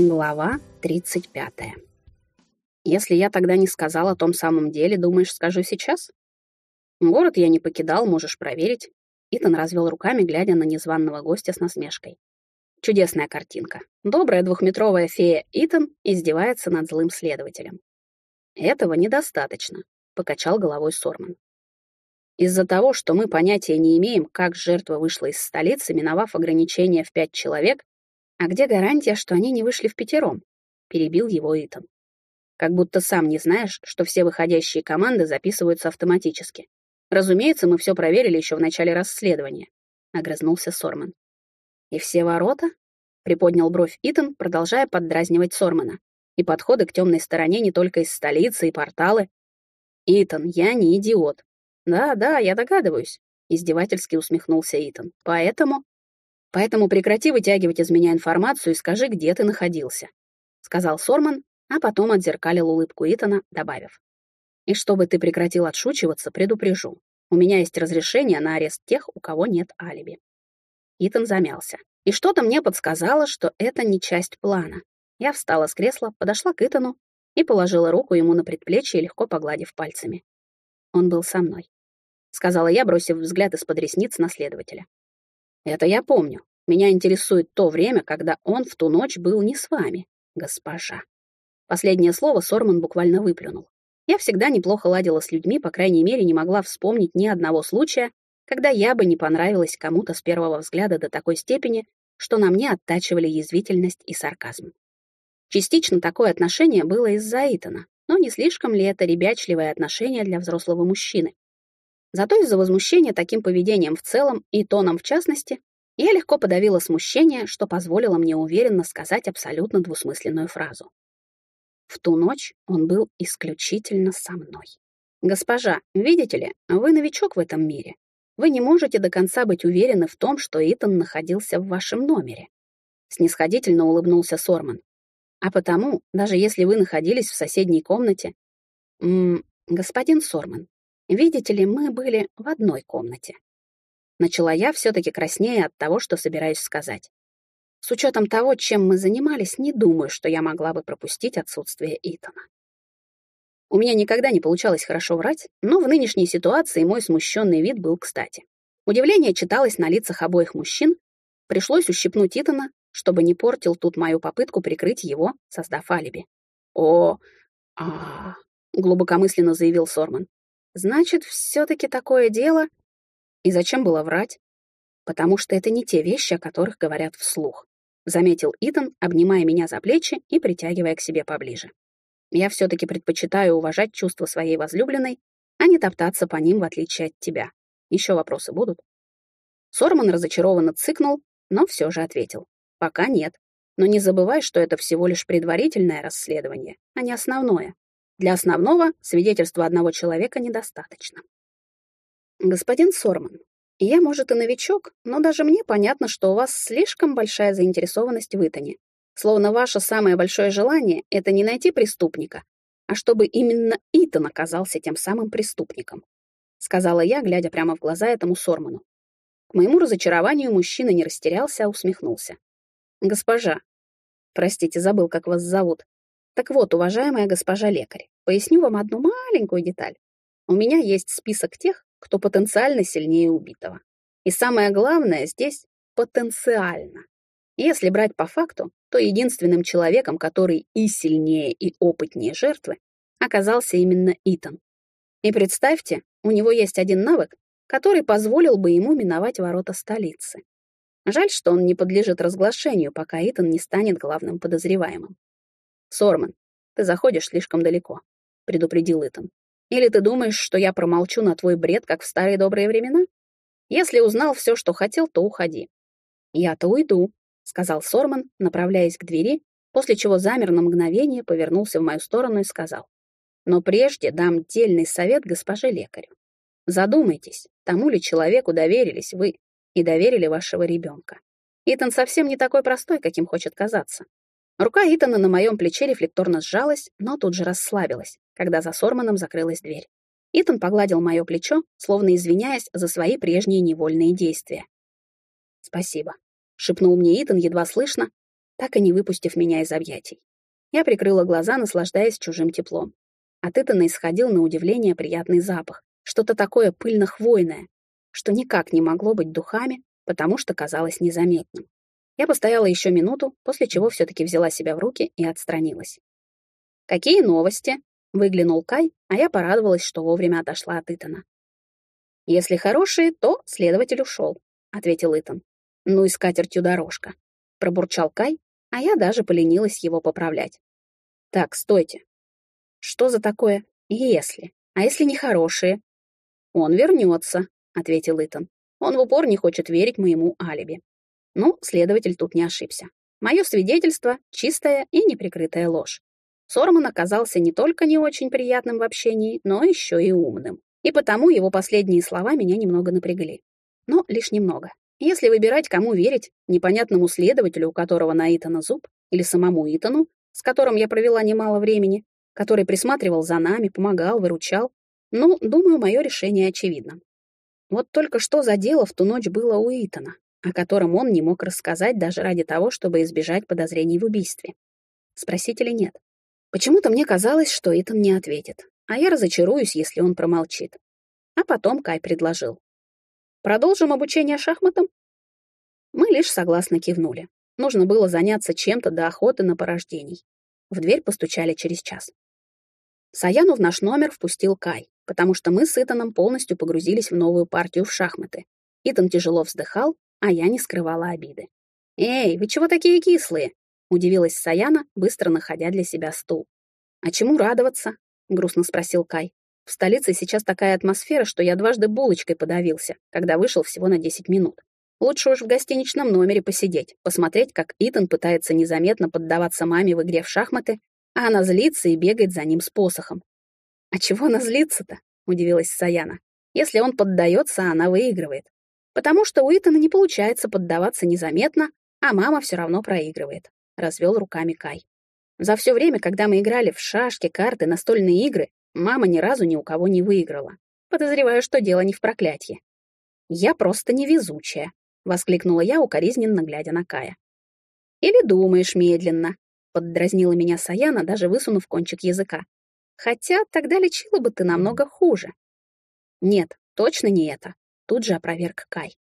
Глава 35. Если я тогда не сказал о том самом деле, думаешь, скажу сейчас? Город я не покидал, можешь проверить. Итан развел руками, глядя на незваного гостя с насмешкой. Чудесная картинка. Добрая двухметровая фея Итан издевается над злым следователем. Этого недостаточно, покачал головой Сорман. Из-за того, что мы понятия не имеем, как жертва вышла из столицы, миновав ограничение в пять человек, а где гарантия, что они не вышли в пятером? Перебил его Итан. Как будто сам не знаешь, что все выходящие команды записываются автоматически. Разумеется, мы все проверили еще в начале расследования, огрызнулся Сорман. И все ворота? Приподнял бровь Итан, продолжая поддразнивать Сормана. И подходы к темной стороне не только из столицы и порталы. Итан, я не идиот. Да, да, я догадываюсь, издевательски усмехнулся Итан. Поэтому... Поэтому прекрати вытягивать из меня информацию и скажи, где ты находился, сказал Сорман, а потом отзеркалил улыбку Итана, добавив. И чтобы ты прекратил отшучиваться, предупрежу. У меня есть разрешение на арест тех, у кого нет алиби. Итан замялся. И что-то мне подсказало, что это не часть плана. Я встала с кресла, подошла к Итану и положила руку ему на предплечье, легко погладив пальцами. Он был со мной, сказала я, бросив взгляд из-под ресниц на следователя. Это я помню. Меня интересует то время, когда он в ту ночь был не с вами, госпожа. Последнее слово Сорман буквально выплюнул. Я всегда неплохо ладила с людьми, по крайней мере, не могла вспомнить ни одного случая, когда я бы не понравилась кому-то с первого взгляда до такой степени, что на мне оттачивали язвительность и сарказм. Частично такое отношение было из-за Итана, но не слишком ли это ребячливое отношение для взрослого мужчины? Зато из-за возмущения таким поведением в целом и тоном в частности, я легко подавила смущение, что позволило мне уверенно сказать абсолютно двусмысленную фразу. В ту ночь он был исключительно со мной. «Госпожа, видите ли, вы новичок в этом мире, вы не можете до конца быть уверены в том, что Итан находился в вашем номере. Снисходительно улыбнулся Сорман. А потому, даже если вы находились в соседней комнате... М господин Сорман, видите ли, мы были в одной комнате. Начала я все-таки краснее от того, что собираюсь сказать. С учетом того, чем мы занимались, не думаю, что я могла бы пропустить отсутствие Итана. У меня никогда не получалось хорошо врать, но в нынешней ситуации мой смущенный вид был кстати. Удивление читалось на лицах обоих мужчин. Пришлось ущипнуть Итана, чтобы не портил тут мою попытку прикрыть его, создав алиби. «О, а, глубокомысленно заявил Сорман. «Значит, все-таки такое дело...» И зачем было врать? Потому что это не те вещи, о которых говорят вслух, заметил Итан, обнимая меня за плечи и притягивая к себе поближе. Я все-таки предпочитаю уважать чувства своей возлюбленной, а не топтаться по ним, в отличие от тебя. Еще вопросы будут?» Сорман разочарованно цыкнул, но все же ответил. «Пока нет. Но не забывай, что это всего лишь предварительное расследование, а не основное. Для основного свидетельства одного человека недостаточно». «Господин Сорман, я, может, и новичок, но даже мне понятно, что у вас слишком большая заинтересованность в Итане. Словно ваше самое большое желание — это не найти преступника, а чтобы именно Итан оказался тем самым преступником, — сказала я, глядя прямо в глаза этому Сорману. К моему разочарованию мужчина не растерялся, а усмехнулся. «Госпожа, простите, забыл, как вас зовут. Так вот, уважаемая госпожа лекарь, поясню вам одну маленькую деталь. У меня есть список тех, кто потенциально сильнее убитого. И самое главное здесь — потенциально. Если брать по факту, то единственным человеком, который и сильнее, и опытнее жертвы, оказался именно Итан. И представьте, у него есть один навык, который позволил бы ему миновать ворота столицы. Жаль, что он не подлежит разглашению, пока Итан не станет главным подозреваемым. «Сорман, ты заходишь слишком далеко», — предупредил Итан. «Или ты думаешь, что я промолчу на твой бред, как в старые добрые времена? Если узнал все, что хотел, то уходи». «Я-то уйду», сказал Сорман, направляясь к двери, после чего замер на мгновение, повернулся в мою сторону и сказал. Но прежде дам дельный совет госпоже лекарю. Задумайтесь, тому ли человеку доверились вы и доверили вашего ребенка. Итан совсем не такой простой, каким хочет казаться. Рука Итана на моем плече рефлекторно сжалась, но тут же расслабилась, когда за Сорманом закрылась дверь. Итан погладил мое плечо, словно извиняясь за свои прежние невольные действия. «Спасибо», шепнул мне Итан едва слышно, так и не выпустив меня из объятий. Я прикрыла глаза, наслаждаясь чужим теплом. От Итана исходил на удивление приятный запах, что-то такое пыльно-хвойное, что никак не могло быть духами, потому что казалось незаметным. Я постояла еще минуту, после чего все-таки взяла себя в руки и отстранилась. «Какие новости?» — выглянул Кай, а я порадовалась, что вовремя отошла от Итана. «Если хорошие, то следователь ушел», — ответил Итан. «Ну и с катертью дорожка», — пробурчал Кай, а я даже поленилась его поправлять. «Так, стойте. Что за такое «если»? А если нехорошие?» «Он вернется», — ответил Итан. «Он в упор не хочет верить моему алиби». Ну, следователь тут не ошибся. Мое свидетельство — чистая и неприкрытая ложь. Сорман оказался не только не очень приятным в общении, но еще и умным. И потому его последние слова меня немного напрягли. Но лишь немного. Если выбирать, кому верить, непонятному следователю, у которого на Итана зуб, или самому Итану, с которым я провела немало времени, который присматривал за нами, помогал, выручал, ну, думаю, мое решение очевидно. Вот только что за дело в ту ночь было у Итана, о котором он не мог рассказать даже ради того, чтобы избежать подозрений в убийстве. Спросить или нет? Почему-то мне казалось, что Итан не ответит, а я разочаруюсь, если он промолчит. А потом Кай предложил. «Продолжим обучение шахматам?» Мы лишь согласно кивнули. Нужно было заняться чем-то до охоты на порождений. В дверь постучали через час. Саяну в наш номер впустил Кай, потому что мы с Итаном полностью погрузились в новую партию в шахматы. Итан тяжело вздыхал, а я не скрывала обиды. «Эй, вы чего такие кислые?» — удивилась Саяна, быстро находя для себя стул. «А чему радоваться?» — грустно спросил Кай. «В столице сейчас такая атмосфера, что я дважды булочкой подавился, когда вышел всего на 10 минут. Лучше уж в гостиничном номере посидеть, посмотреть, как Итан пытается незаметно поддаваться маме в игре в шахматы, а она злится и бегает за ним с посохом. «А чего она злится-то?» — удивилась Саяна. «Если он поддается, она выигрывает. Потому что у Итана не получается поддаваться незаметно, а мама все равно проигрывает», — развел руками Кай. «За все время, когда мы играли в шашки, карты, настольные игры, мама ни разу ни у кого не выиграла. Подозреваю, что дело не в проклятии. Я просто невезучая», — воскликнула я, укоризненно глядя на Кая. «Или думаешь медленно», — поддразнила меня Саяна, даже высунув кончик языка. «Хотя тогда лечила бы ты намного хуже». «Нет, точно не это тут же опроверг Кай.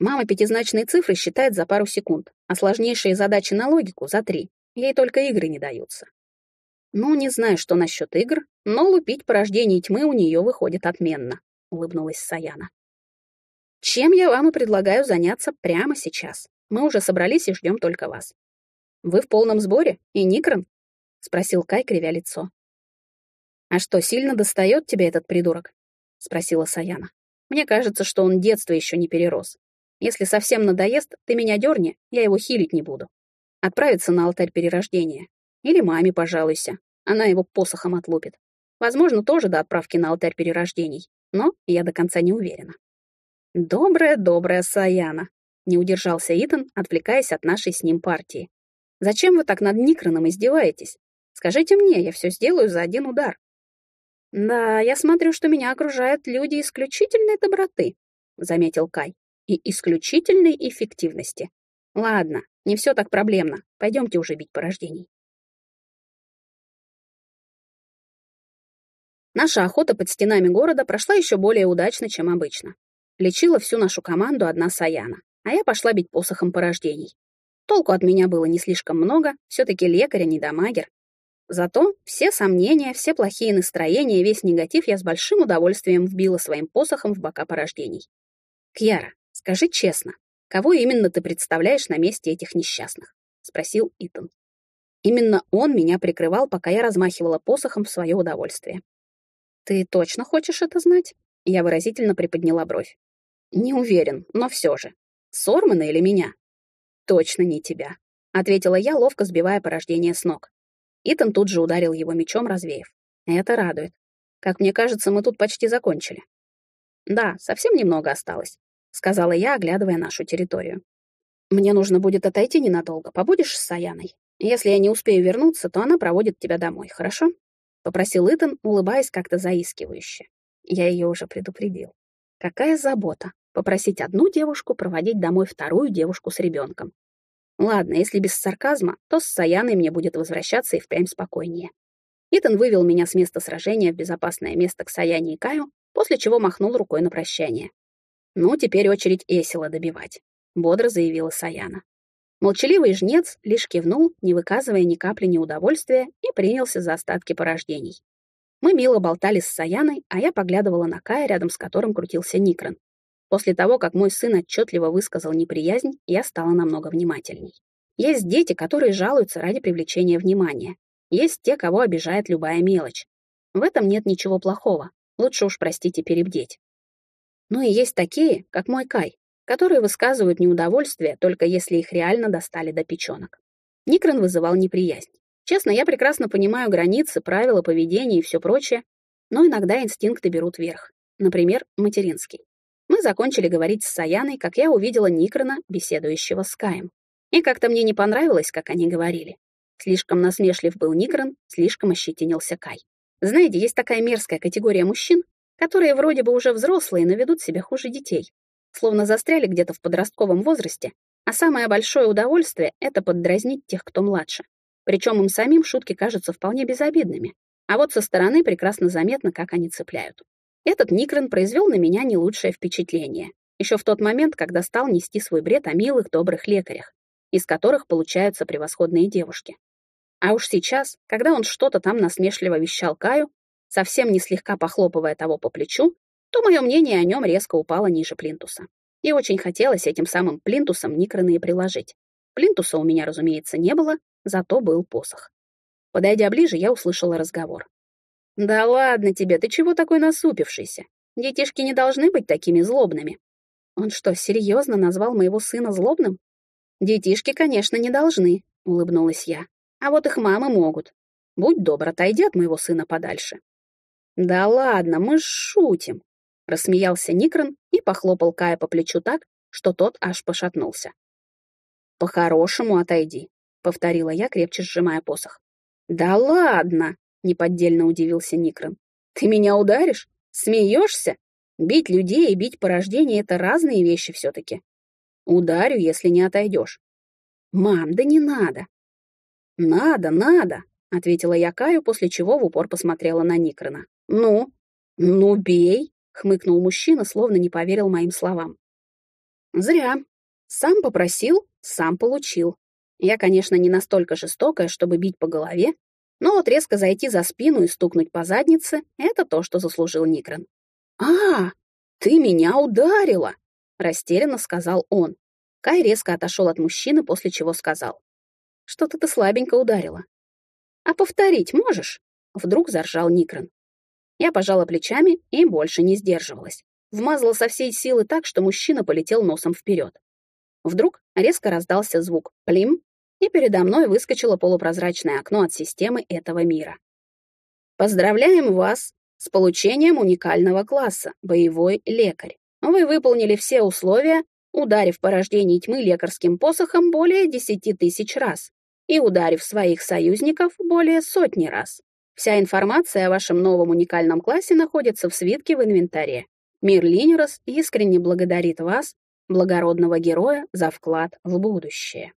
Мама пятизначные цифры считает за пару секунд, а сложнейшие задачи на логику — за три. Ей только игры не даются. Ну, не знаю, что насчет игр, но лупить порождение тьмы у нее выходит отменно, — улыбнулась Саяна. Чем я вам и предлагаю заняться прямо сейчас. Мы уже собрались и ждем только вас. Вы в полном сборе? И Никрон? — спросил Кай, кривя лицо. «А что, сильно достает тебе этот придурок?» — спросила Саяна. Мне кажется, что он детство еще не перерос. Если совсем надоест, ты меня дерни, я его хилить не буду. Отправиться на алтарь перерождения. Или маме пожалуйся, она его посохом отлупит. Возможно, тоже до отправки на алтарь перерождений, но я до конца не уверена. Добрая-добрая Саяна, не удержался Итан, отвлекаясь от нашей с ним партии. Зачем вы так над Никроном издеваетесь? Скажите мне, я все сделаю за один удар. «Да, я смотрю, что меня окружают люди исключительной доброты», — заметил Кай, «и исключительной эффективности. Ладно, не все так проблемно. Пойдемте уже бить порождений». Наша охота под стенами города прошла еще более удачно, чем обычно. Лечила всю нашу команду одна Саяна, а я пошла бить посохом порождений. Толку от меня было не слишком много, все-таки лекарь, а не дамагер, Зато все сомнения, все плохие настроения, весь негатив я с большим удовольствием вбила своим посохом в бока порождений. «Кьяра, скажи честно, кого именно ты представляешь на месте этих несчастных?» — спросил Итан. Именно он меня прикрывал, пока я размахивала посохом в свое удовольствие. «Ты точно хочешь это знать?» Я выразительно приподняла бровь. «Не уверен, но все же. Сормана или меня?» «Точно не тебя», — ответила я, ловко сбивая порождение с ног. Итан тут же ударил его мечом, развеяв. Это радует. Как мне кажется, мы тут почти закончили. Да, совсем немного осталось, сказала я, оглядывая нашу территорию. Мне нужно будет отойти ненадолго. Побудешь с Саяной? Если я не успею вернуться, то она проводит тебя домой, хорошо? Попросил Итан, улыбаясь как-то заискивающе. Я ее уже предупредил. Какая забота попросить одну девушку проводить домой вторую девушку с ребенком. Ладно, если без сарказма, то с Саяной мне будет возвращаться и впрямь спокойнее. Итан вывел меня с места сражения в безопасное место к Саяне и Каю, после чего махнул рукой на прощание. «Ну, теперь очередь Эсила добивать», — бодро заявила Саяна. Молчаливый жнец лишь кивнул, не выказывая ни капли неудовольствия, и принялся за остатки порождений. Мы мило болтали с Саяной, а я поглядывала на Кая, рядом с которым крутился Никрон. После того, как мой сын отчетливо высказал неприязнь, я стала намного внимательней. Есть дети, которые жалуются ради привлечения внимания. Есть те, кого обижает любая мелочь. В этом нет ничего плохого. Лучше уж, простите, перебдеть. Ну и есть такие, как мой Кай, которые высказывают неудовольствие, только если их реально достали до печенок. Никрон вызывал неприязнь. Честно, я прекрасно понимаю границы, правила поведения и все прочее, но иногда инстинкты берут верх. Например, материнский. Закончили говорить с Саяной, как я увидела Никрона, беседующего с Каем. И как-то мне не понравилось, как они говорили. Слишком насмешлив был Никрон, слишком ощетинился Кай. Знаете, есть такая мерзкая категория мужчин, которые вроде бы уже взрослые, но ведут себя хуже детей. Словно застряли где-то в подростковом возрасте, а самое большое удовольствие — это поддразнить тех, кто младше. Причем им самим шутки кажутся вполне безобидными. А вот со стороны прекрасно заметно, как они цепляют. Этот Никрон произвел на меня не лучшее впечатление. Еще в тот момент, когда стал нести свой бред о милых, добрых лекарях, из которых получаются превосходные девушки. А уж сейчас, когда он что-то там насмешливо вещал Каю, совсем не слегка похлопывая того по плечу, то мое мнение о нем резко упало ниже плинтуса. И очень хотелось этим самым плинтусом Никрона и приложить. Плинтуса у меня, разумеется, не было, зато был посох. Подойдя ближе, я услышала разговор. «Да ладно тебе, ты чего такой насупившийся? Детишки не должны быть такими злобными». Он что, серьезно назвал моего сына злобным? «Детишки, конечно, не должны», — улыбнулась я. А вот их мамы могут. Будь добр, отойди от моего сына подальше. Да ладно, мы шутим, рассмеялся Никрон и похлопал Кая по плечу так, что тот аж пошатнулся. По-хорошему отойди, повторила я, крепче сжимая посох. Да ладно, неподдельно удивился Никрон. Ты меня ударишь? Смеешься? Бить людей и бить порождение — это разные вещи все-таки. Ударю, если не отойдешь. Мам, да не надо. «Надо, надо», — ответила я Каю, после чего в упор посмотрела на Никрона. «Ну? Ну, бей», — хмыкнул мужчина, словно не поверил моим словам. «Зря. Сам попросил, сам получил. Я, конечно, не настолько жестокая, чтобы бить по голове, но вот резко зайти за спину и стукнуть по заднице — это то, что заслужил Никрон. «А, ты меня ударила!» — растерянно сказал он. Кай резко отошел от мужчины, после чего сказал. Что-то ты слабенько ударила. А повторить можешь? Вдруг заржал Никрон. Я пожала плечами и больше не сдерживалась. Вмазала со всей силы так, что мужчина полетел носом вперед. Вдруг резко раздался звук «плим», и передо мной выскочило полупрозрачное окно от системы этого мира. Поздравляем вас с получением уникального класса «Боевой лекарь». Вы выполнили все условия ударив порождение тьмы лекарским посохом более десяти тысяч раз и ударив своих союзников более сотни раз. Вся информация о вашем новом уникальном классе находится в свитке в инвентаре. Мир Линерос искренне благодарит вас, благородного героя, за вклад в будущее.